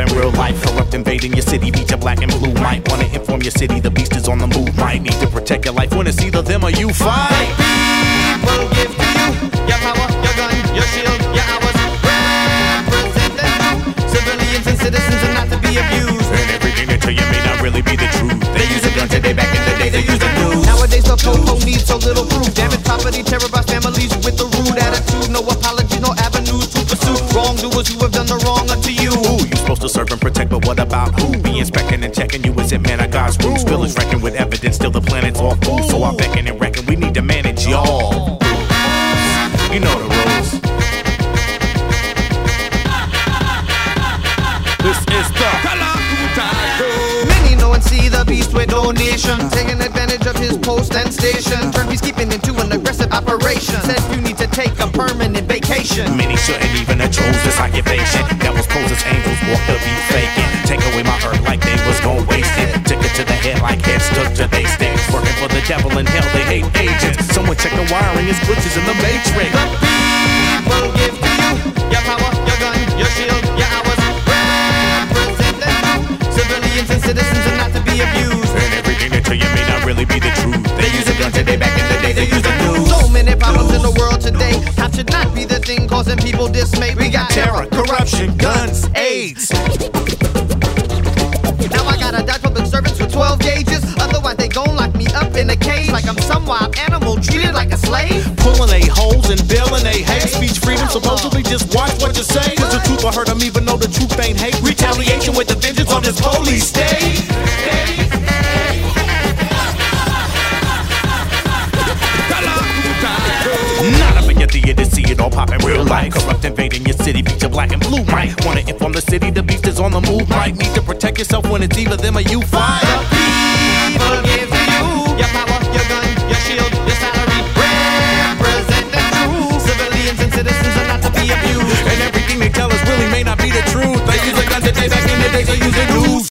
in real life. Corrupt invading your city, beat your black and blue. Might wanna inform your city the beast is on the move. Might need to protect your life when it's either them or you. Fight. People give to you your power, your gun, your shield, your hours. Representing civilians and citizens are not to be abused. And everything they tell you may not really be the truth. They use a gun today, back in the day they used a news. Nowadays the popo needs so little proof. Damage property, terrorize families with a rude attitude. No apology, Wrongdoers who have done the wrong unto you. Ooh, you supposed to serve and protect, but what about who? Be inspecting and checking you as it man of God's rules. Village wrecking with evidence, still the planet's all food. So I beckon and reckon we need to manage y'all. Donation. Taking advantage of his post and station. Turn peacekeeping into an aggressive operation. Said you need to take a permanent vacation. Many shouldn't even have chose this occupation. That was posed as angels, walk to be faking. Take away my earth like they was gon' waste it. Took it to the head like heads took to they sticks. Working for the devil in hell, they hate agents. Someone check the wiring, it's glitches in the matrix. Got terror, corruption, guns, AIDS. Now I gotta dodge public servants with 12 gauges. Otherwise they gon' lock me up in a cage like I'm some wild animal treated like a slave. Pulling they holes and billing they hate. Speech freedom supposedly just watch what you say. Cause the truth will hurt them even though the truth ain't hate. Retaliation with the vengeance on this police state. Not up in your theater, see it all pop in real life. Black and blue. Might wanna inform the city the beast is on the move. Might need to protect yourself when it's either them or you. Fight. People give you your power,